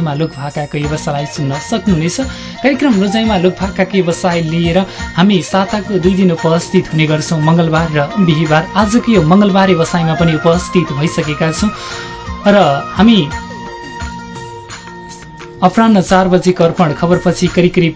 रोजाइमा लोक भाकाको व्यवसायलाई सुन्न सक्नुहुनेछ। कार्यक्रम रोजाइमा लोक भाकाको व्यवसाय लिएर हामी साताको दुई दिन उपस्थित हुने गर्छौँ। मङ्गलबार र बिहिबार। आजको यो मङ्गलबार व्यवसायमा पनि उपस्थित भइसकेका छौँ। र हामी अपरान्न चार बजेको अर्पण खबरपछि करिब करिब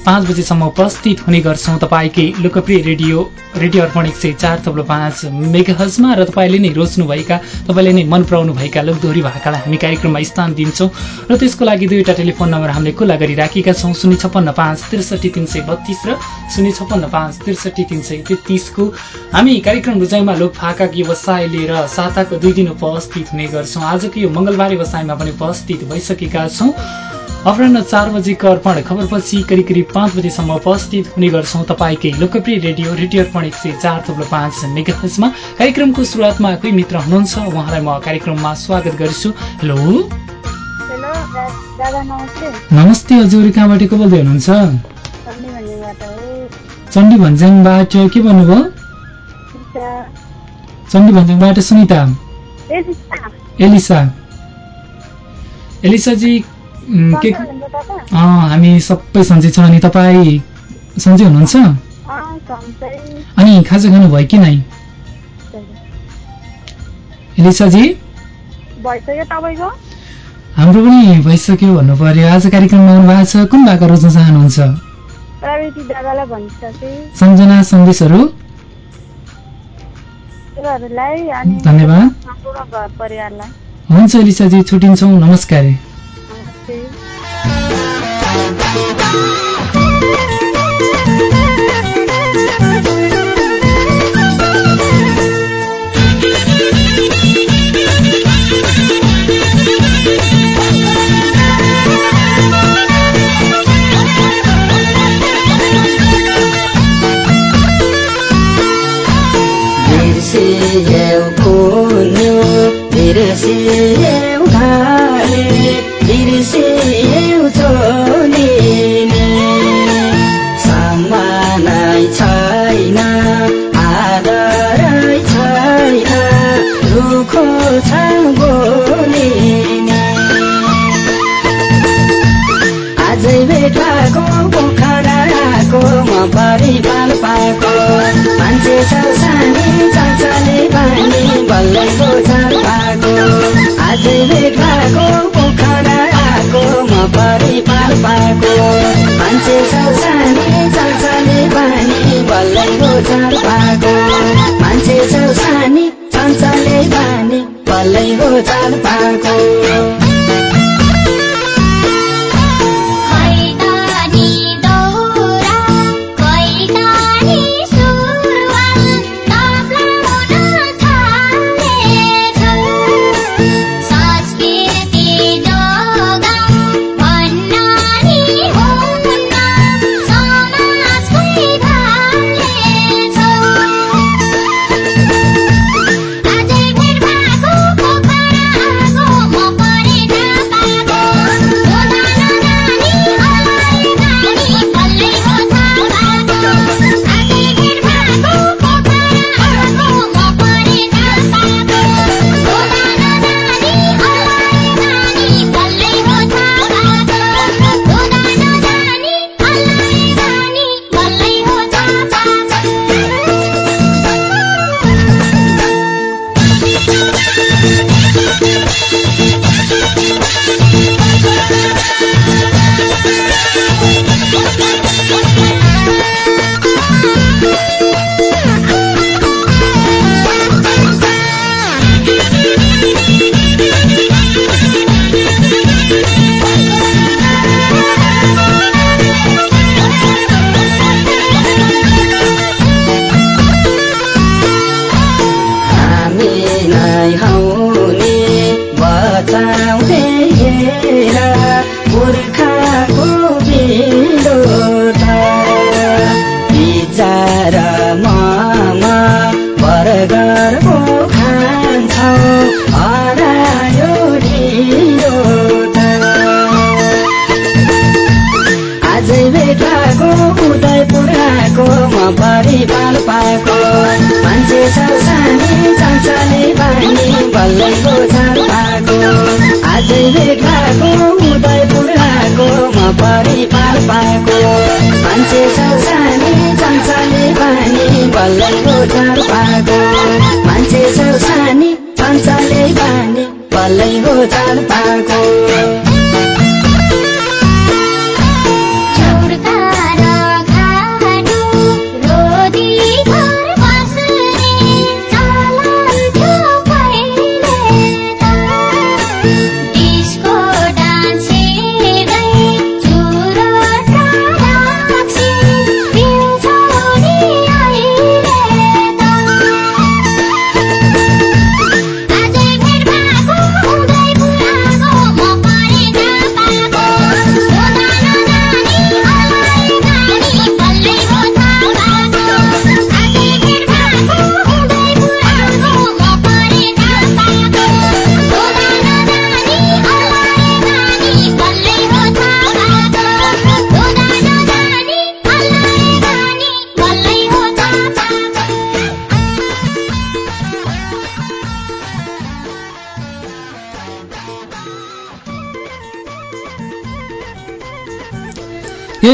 पाँच बजीसम्म उपस्थित हुने गर्छौँ तपाईँकै लोकप्रिय रेडियो रेडियो अर्पण एक सय चार तब्लो पाँच मेगाहजमा र तपाईँले नै रोज्नुभएका तपाईँले नै मन पराउनु भएका लोकदोहोरी भाकालाई हामी कार्यक्रममा स्थान दिन्छौँ र त्यसको लागि दुईवटा टेलिफोन नम्बर हामीले खुल्ला गरिराखेका छौँ शून्य छप्पन्न पाँच त्रिसठी तिन सय बत्तिस र शून्य छप्पन्न पाँच त्रिसठी तिन सय तेत्तिसको हामी कार्यक्रम रुजाइमा लोक भाका व्यवसाय लिएर साताको दुई दिन उपस्थित हुने गर्छौँ। आजको यो मङ्गलबार व्यवसायमा पनि उपस्थित भइसकेका छौँ। अपरान्न चार बजीको अर्पण खबरपछि करिब करिब पाँच बजीसम्म उपस्थित हुने गर्छौँ तपाईँकै लोकप्रिय रेडियो रेडियो अर्पण एक सय चार थुप्रो पाँच मेगाजमा कार्यक्रमको सुरुवातमा कोही मित्र हुनुहुन्छ उहाँलाई म कार्यक्रममा स्वागत गर्छु। हेलो। नमस्ते। हजुर कहाँबाट को बोल्दै हुनुहुन्छ? चण्डी भन्ज्याङबाट के भन्नुभयो? चण्डी भन्ज्याङबाट सुनिता। एलिसा। एलिसाजी के हामी सबै सन्चै छौँ। अनि तपाईँ सन्चै हुनुहुन्छ? अनि खाजा खानुभयो कि नै एलिसाजी? हाम्रो पनि भइसक्यो भन्नु पर्यो आज कार्यक्रममा आउनु भएको छ। कुन भाका रोज्न चाहनुहुन्छ? सम्झना सन्देशहरू? धन्यवाद। हुन्छ एलिसाजी छुट्टिन्छौँ। नमस्कार। बिर्सियौ बल्लैको Thank you. चार पाएको परी पाल पाएको। मान्छे ससानी चञ्चले बानी बल्लै गोचर पाएको मान्छे ससानी चञ्चले बानी बल्लै गोचर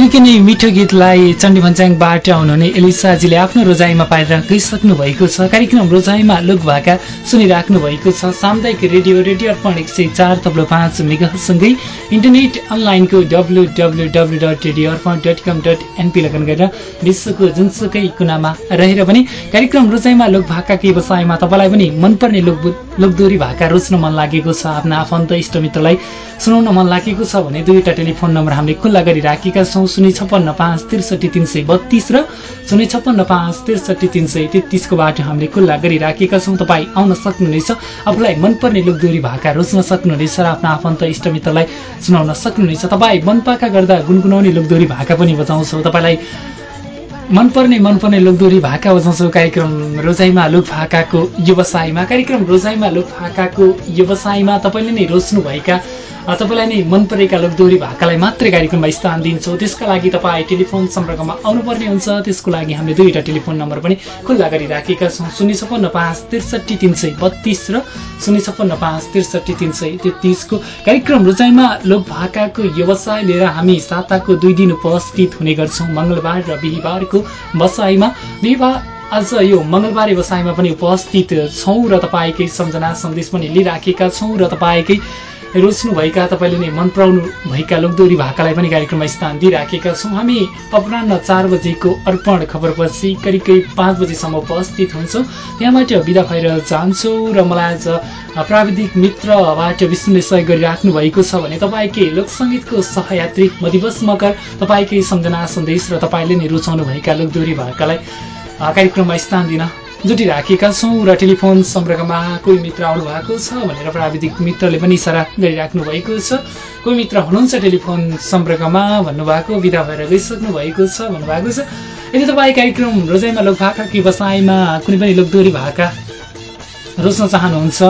निकै नै मिठो गीतलाई चण्डी भन्ज्याङबाट आउनुहुने एलिसाजीले आफ्नो रोजाइमा पाएर गइसक्नु भएको छ। कार्यक्रम रोजाइमा लोक भाका सुनिराख्नु भएको छ। सामुदायिक रेडियो रेडियो अर्पण एक सय चार तब्लो पाँच मेगासँगै इन्टरनेट अनलाइनको W W W dot radio Arpan dot com dot NP log on गरेर विश्वको जुनसुकै कुनामा रहेर पनि कार्यक्रम रोजाइमा लोक भाकाकै व्यवसायमा तपाईँलाई पनि मनपर्ने लोक लोकदोरी भाका रोज्न मन लागेको छ। आफ्ना आफन्त इष्टमित्रलाई सुनाउन मन लागेको छ भने दुईवटा टेलिफोन नम्बर हामीले खुल्ला गरिराखेका छौँ। छौँ शून्य छप्पन्न पाँच त्रिसठी तिन सय बत्तिस र शून्य छप्पन्न पाँच त्रिसठी तिन सय तेत्तिसको बाटो हामीले खुल्ला गरिराखेका छौँ। तपाईँ आउन सक्नुहुनेछ आफूलाई मनपर्ने लोकदोरी भाका रोज्न सक्नुहुनेछ र आफ्नो आफन्त इष्टमित्रलाई सुनाउन सक्नुहुनेछ। तपाईँ मनपाका गर्दा गुनगुनाउने लोकदोरी भाका पनि बजाउँछौँ। तपाईँलाई मनपर्ने मनपर्ने लोकदोरी भाका बजाउँछौँ कार्यक्रम। रोजाइमा लोक भाकाको व्यवसायमा। कार्यक्रम रोजाइमा लोक भाकाको व्यवसायमा तपाईँले नै रोज्नुभएका तपाईँलाई नै मन परेका लोकदोरी भाकालाई मात्रै कार्यक्रममा स्थान दिन्छौँ। त्यसका लागि तपाईँ टेलिफोन सम्पर्कमा आउनुपर्ने हुन्छ। त्यसको लागि हामीले दुईवटा टेलिफोन नम्बर पनि खुल्ला गरिराखेका छौँ। शून्य छप्पन्न पाँच त्रिसठी तिन सय बत्तिस र शून्य छप्पन्न पाँच त्रिसठी तिन सय तेत्तिसको कार्यक्रम रोजाइमा लोक भाकाको व्यवसाय लिएर हामी साताको दुई दिन उपस्थित हुने गर्छौँ। मङ्गलबार र बिहिबारको बसाइमा बिहिबार आज यो मङ्गलबारे बसाइमा पनि उपस्थित छौँ र तपाईँकै सम्झना सन्देश पनि लिइराखेका छौँ र तपाईँकै रोज्नुभएका तपाईँले नै मन पराउनु भएका लोकदोरी भाकालाई पनि कार्यक्रममा स्थान दिइराखेका छौँ। हामी अपरान्न चार बजेको अर्पण खबरपछि करिब करिब पाँच बजीसम्म उपस्थित हुन्छौँ। त्यहाँबाट विदा भएर जान्छौँ र मलाई आज प्राविधिक मित्रबाट विष्णुले सहयोग गरिराख्नु भएको छ भने तपाईँकै लोकसङ्गीतको सहयात्री म दिवस मकर तपाईँकै सम्झना सन्देश र तपाईँले नै रुचाउनुभएका लोकदोरी भाकालाई कार्यक्रममा स्थान दिन जुटिराखेका छौँ र टेलिफोन सम्पर्कमा कोही मित्र आउनु भएको छ भनेर प्राविधिक मित्रले पनि इसारा गरिराख्नु भएको छ। कोही मित्र हुनुहुन्छ टेलिफोन सम्पर्कमा भन्नुभएको विदा भएर गइसक्नु भएको छ भन्नुभएको छ। यदि तपाईँ कार्यक्रम रोजाइमा लोक भाका कि बसाइमा कुनै पनि लोकदोरी भाका रोज्न चाहनुहुन्छ।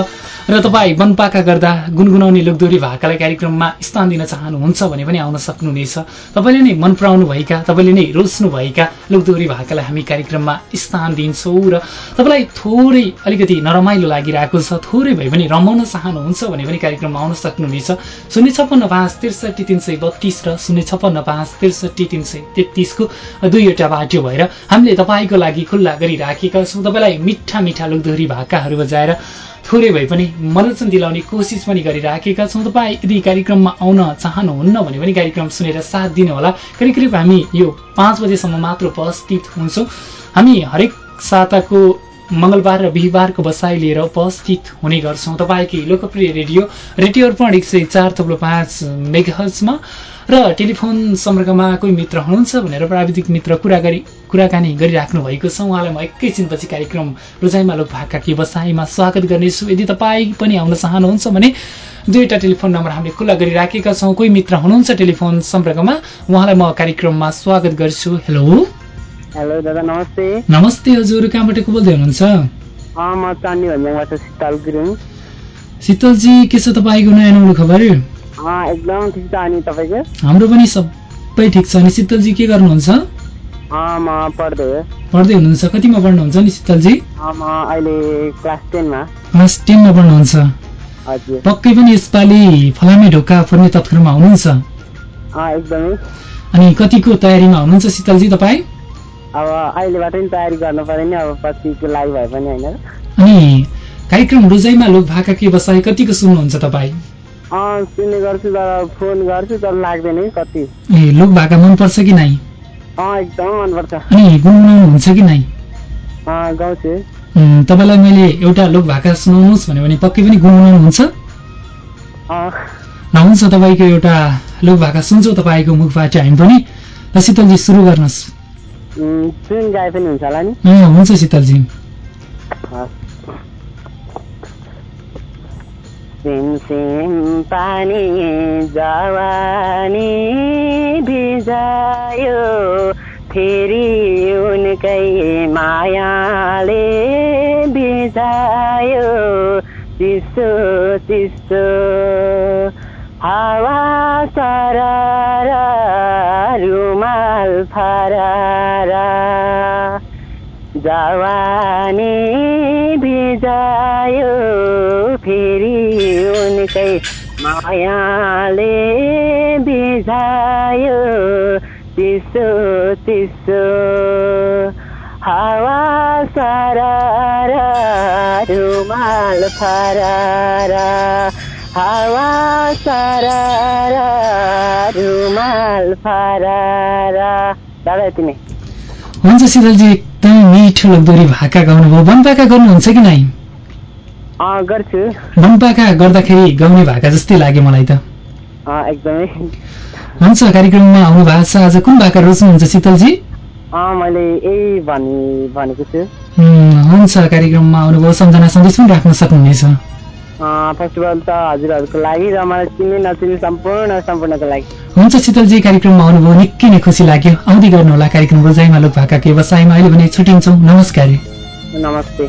र तपाईँ वनपाका गर्दा गुनगुनाउने लोकदोरी भाकालाई कार्यक्रममा स्थान दिन चाहनुहुन्छ भने पनि आउन सक्नुहुनेछ। तपाईँले नै मन पराउनु भएका तपाईँले नै रोज्नुभएका लोकदोरी भाकालाई हामी कार्यक्रममा स्थान दिन्छौँ र तपाईँलाई थोरै अलिकति नरमाइलो लागिरहेको छ थोरै भए पनि रमाउन चाहनुहुन्छ भने पनि कार्यक्रममा आउन सक्नुहुनेछ। शून्य छप्पन्न पाँच त्रिसठी तिन सय बत्तिस र शून्य छप्पन्न पाँच त्रिसठी तिन सय तेत्तिसको दुईवटा बाटो भएर हामीले तपाईँको लागि खुल्ला गरिराखेका छौँ। तपाईँलाई मिठा मिठा लोकदोरी भाकाहरू बजाएर थोरै भए पनि मनोरञ्जन दिलाउने कोसिस पनि गरिराखेका छौँ। तपाईँ यदि कार्यक्रममा आउन चाहनुहुन्न भने पनि कार्यक्रम सुनेर साथ दिनुहोला। करिब करिब हामी यो पाँच बजेसम्म मात्र उपस्थित हुन्छौँ। हामी हरेक साताको मङ्गलबार र बिहिबारको बसाइ लिएर उपस्थित हुने गर्छौँ। तपाईँकै लोकप्रिय रेडियो रेडियो अर्पण एक सय चार थप्लो पाँच मेघहजमा र टेलिफोन सम्पर्कमा कोही मित्र हुनुहुन्छ भनेर प्राविधिक मित्र कुरा गरी कुराकानी गरिराख्नु भएको छ। उहाँलाई म एकैछिनपछि कार्यक्रम रोजाइमा लोक भाका व्यवसायमा स्वागत गर्नेछु। यदि तपाईँ पनि आउन चाहनुहुन्छ भने दुईवटा टेलिफोन नम्बर हामीले खुल्ला गरिराखेका छौँ। कोही मित्र हुनुहुन्छ टेलिफोन सम्पर्कमा? उहाँलाई म कार्यक्रममा स्वागत गर्छु। हेलो। हेलो दादा नमस्ते। नमस्ते हजुर कहाँबाट को बोल्दै हुनुहुन्छ? म चान्डी भन्ज्याङबाट शीतल गुरुङ। शीतलजी के छ तपाईँको नयाँ नौलो खबर? एकदम ठिक छ। अनि तपाईँको? हाम्रो पनि सबै ठिक छ। अनि शीतलजी के गर्नुहुन्छ? म पढ्दै पढ्दै हुनुहुन्छ। कतिमा पढ्नुहुन्छ नि शीतलजी म अहिले क्लास टेनमा। क्लास टेनमा पढ्नुहुन्छ। पक्कै पनि यसपालि फलामे ढोका फोर्ने तत्कालमा हुनुहुन्छ। एकदमै। अनि कतिको तयारीमा हुनुहुन्छ शीतलजी तपाईँ? अब अहिलेबाट नि तयारी गर्नु पऱ्यो नि अब पछिको लागि भए पनि होइन। अनि कार्यक्रम रोजाइमा लोक भाका के बसाइ कतिको सुन्नुहुन्छ तपाईँ? अँ सुन्ने गर्छु तर फोन गर्छु तर लाग्दैन है कति। ए लोक भाका मनपर्छ कि नै एकदम मनपर्छ। अनि गुनगुनाउनु हुन्छ कि नै गाउँछु। तपाईँलाई मैले एउटा लोक भाका सुनाउनुहोस् भन्यो भने पक्कै पनि गुनगुनाउनु हुन्छ अँ। ल हुन्छ तपाईँको एउटा लोक भाका सुन्छौँ तपाईँको मुखबाट हामी पनि। शीतलजी सुरु गर्नुहोस्। सुन गाए पनि हुन्छ होला नि? हुन्छ शीतलजी। सिमसिम पानी जवानी भिजायो फेरि उनकै मायाले भिजायो। चिसो चिसो। हावा रुमाल फरारा। जवानी भिजायो फेरि उनकै मायाले भिजायो। चिसो चिसो हावा सरारा रुमाल फरारा। हावा सरारा रुमाल दादा नै हुन्छ शीतलजी एकदमै मिठो लोकदोरी भाका गाउनुभयो वनपाका गर्नुहुन्छ कि नै गर्छु। वनपाका गर्दाखेरि गाउने भाका जस्तै लाग्यो मलाई त। एकदमै। हुन्छ कार्यक्रममा आउनु भएको छ। आज कुन भाका रोज्नुहुन्छ शीतलजी मैले यही भनि भनेको छु। हुन्छ कार्यक्रममा आउनुभयो सम्झना सन्देश पनि राख्न सक्नुहुनेछ। अल त हजुरहरूको लागि र मलाई चिन्ने नचिन्ने सम्पूर्ण सम्पूर्णको लागि। हुन्छ शीतलजी कार्यक्रममा आउनुभयो निकै नै खुसी लाग्यो। आउँदै गर्नुहोला कार्यक्रम रोजाइमा लोक भाका व्यवसायमा अहिले भने छुट्टिन्छौँ। नमस्कार। नमस्ते।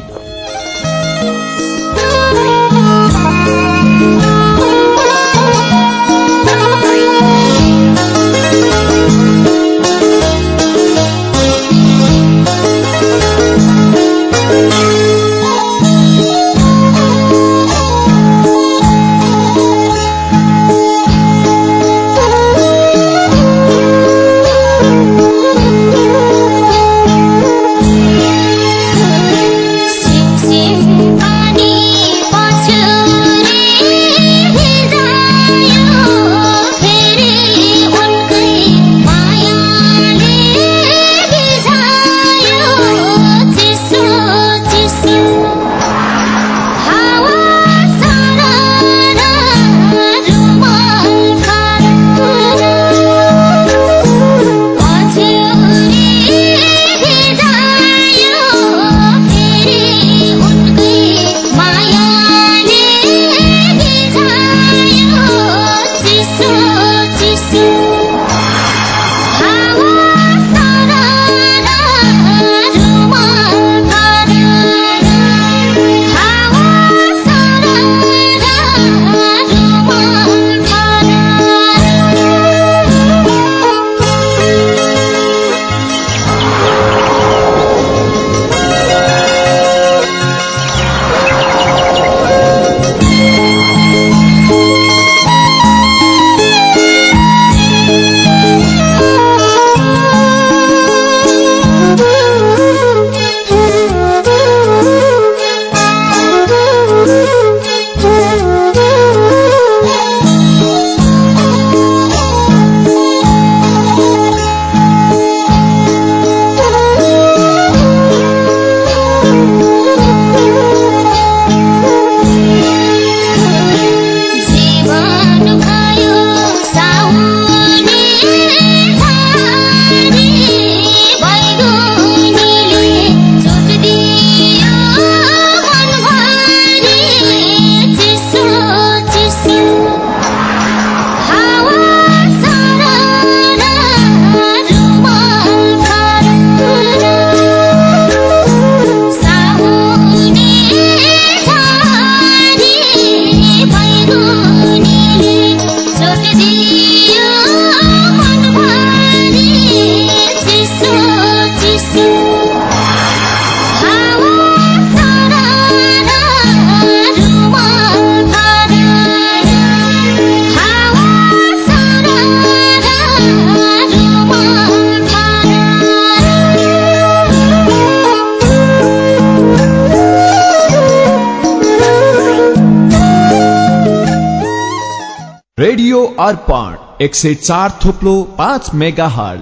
रेडियो अर्पण एक सय चार थुपलो पाँच मेगा हल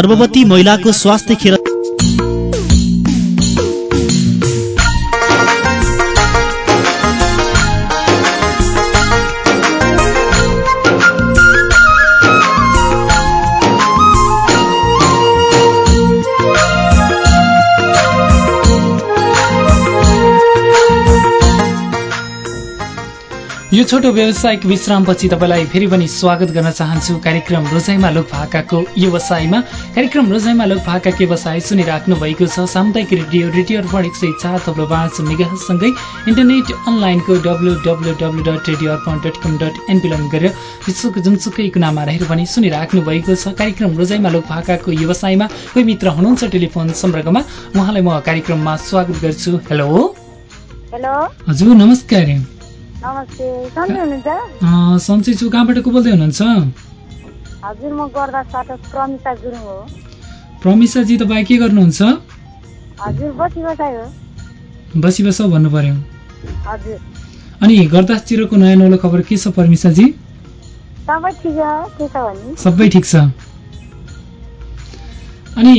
गर्भवती महिलाको स्वास्थ्य खेर यो छोटो व्यावसायिक विश्रामपछि तपाईँलाई फेरि पनि स्वागत गर्न चाहन्छु। कार्यक्रम रोजाइमा लोक भाकाको व्यवसायमा। कार्यक्रम रोजाइमा लोक भाकाको व्यवसाय सुनिराख्नु भएको छ? सामुदायिक रेडियो रेडियो अर्पण एक सय चार थप्लो पाँच मेगासँगै इन्टरनेट अनलाइनको W W W dot radio Arpan dot com dot गरेर विश्वको जुनसुकै कुनामा रहेर पनि सुनिराख्नु भएको छ। कार्यक्रम रोजाइमा लोक भाकाको व्यवसायमा कोही मित्र हुनुहुन्छ टेलिफोन सम्पर्कमा? उहाँलाई म कार्यक्रममा स्वागत गर्छु। हेलो। हेलो। हजुर नमस्कार। सन्चै छु कहाँबाट को बोल्दै हुनुहुन्छ? हजुर म गर्दाबाट प्रमिता गुरुङ हो। प्रमिसाजी तपाईँ के गर्नुहुन्छ? हजुर बसी बसाइ हो। बसी बस भन्नु पर्यो। हजुर। अनि गर्दासतिरको नयाँ नौलो खबर के छ पर्मिसाजी सबै ठिक छ के छ भने? सबै ठिक छ। अनि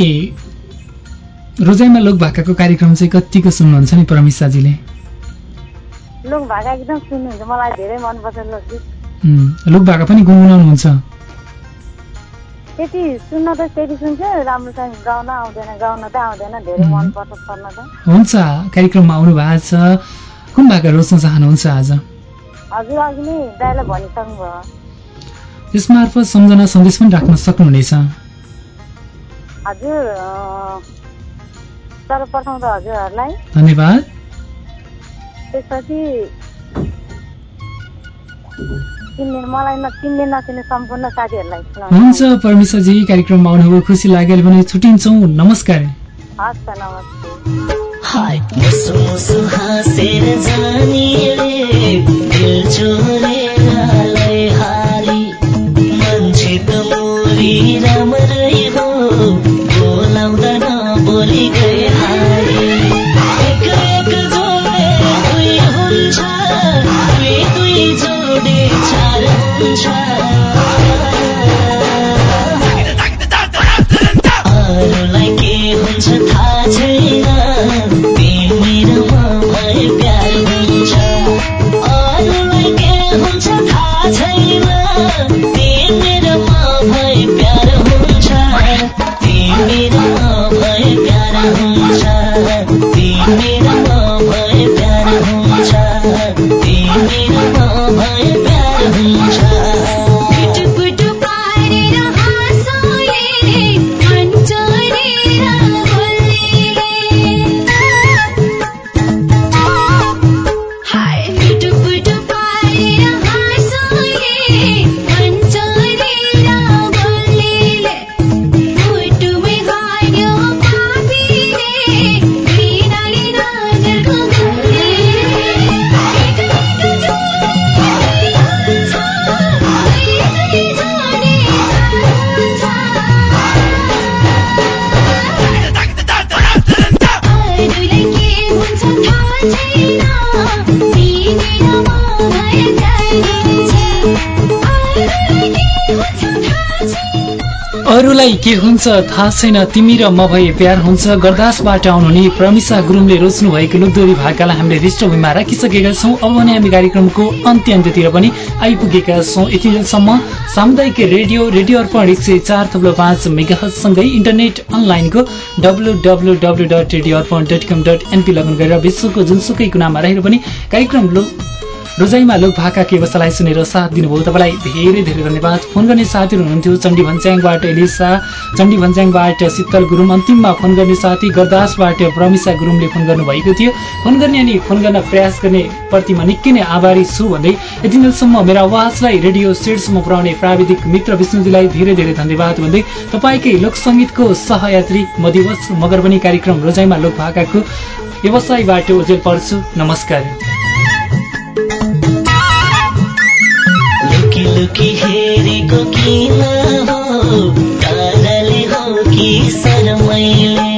रोजाइमा लोक भाकाको कार्यक्रम चाहिँ कतिको सुन्नुहुन्छ नि परमिसाजीले लोक भाका एकदम सुन्नुहुन्छ मलाई धेरै मनपर्छ लोकगीत लोक भाका पनि गुनगुनाउनुहुन्छ। त्यति सुन्न त त्यति सुन्छ राम्रोसँग गाउन आउँदैन गाउन त आउँदैन। धेरै. मनपर्छ पढ्न त। हुन्छ कार्यक्रममा आउनु भएको छ। कुन भाका रोज्न चाहनुहुन्छ आज? हजुर अघि नै दाइलाई भनिसक्नु भयो त्यसमार्फत सम्झना सन्देश पनि राख्न सक्नुहुनेछ। हजुर सर्वप्रथम त हजुरहरूलाई धन्यवाद। सुनाउनु। हुन्छ परमिसाजी कार्यक्रममा आउनुभयो खुसी लाग्यो अहिले भने छुट्टिन्छौँ नमस्कार। हस् चार हुन्छ अरूलाई के हुन्छ थाहा छैन। तिमी र म भए प्यार हुन्छ। गर्दासबाट आउनुहुने प्रमिसा गुरुङले रोज्नु भएको लोकदोरी भाकालाई हामीले पृष्ठभूमिमा राखिसकेका छौँ। अब भने हामी कार्यक्रमको अन्त्य अन्त्यतिर पनि आइपुगेका छौँ। यतिसम्म सामुदायिक रेडियो रेडियो अर्पण एक सय चार थप्लो पाँच मेगासँगै इन्टरनेट अनलाइनको W W W dot radio Arpan dot com dot NP log on गरेर विश्वको जुनसुकै कुनामा रहेर पनि कार्यक्रम रोजाइमा लोक भाका व्यवसायलाई सुनेर साथ दिनुभयो। तपाईँलाई धेरै धेरै धन्यवाद। फोन गर्ने साथीहरू हुनुहुन्थ्यो चण्डी भन्च्याङबाट एलिसा। चण्डी भन्च्याङबाट शीतल गुरुङ। अन्तिममा फोन गर्ने साथी गरदासबाट प्रमिसा गुरुङले फोन गर्नुभएको थियो। फोन गर्ने अनि फोन गर्न प्रयास गर्ने प्रतिमा निकै नै आभारी छु भन्दै यति बेलसम्म मेरो आवाजलाई रेडियो सेटसम्म पुर्याउने प्राविधिक मित्र विष्णुजीलाई धेरै धेरै धन्यवाद भन्दै तपाईँकै लोकसङ्गीतको सहयात्री म दिवस मगर पनि कार्यक्रम रोजाइमा लोक भाकाको व्यवसायबाट ओजेल पर्छु। नमस्कार। लुकी हेरेको किन हो डरले हो कि शरमैले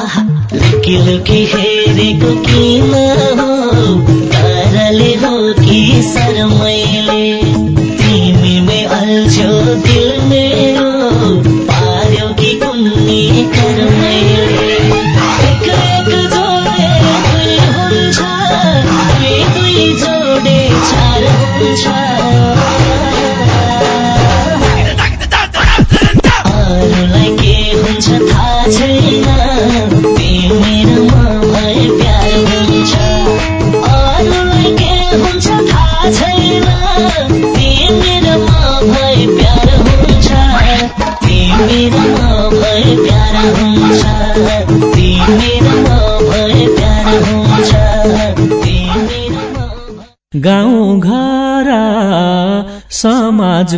आहा लुकी लुकी हेरेको किन हो डरले हो कि शरमैले কাজ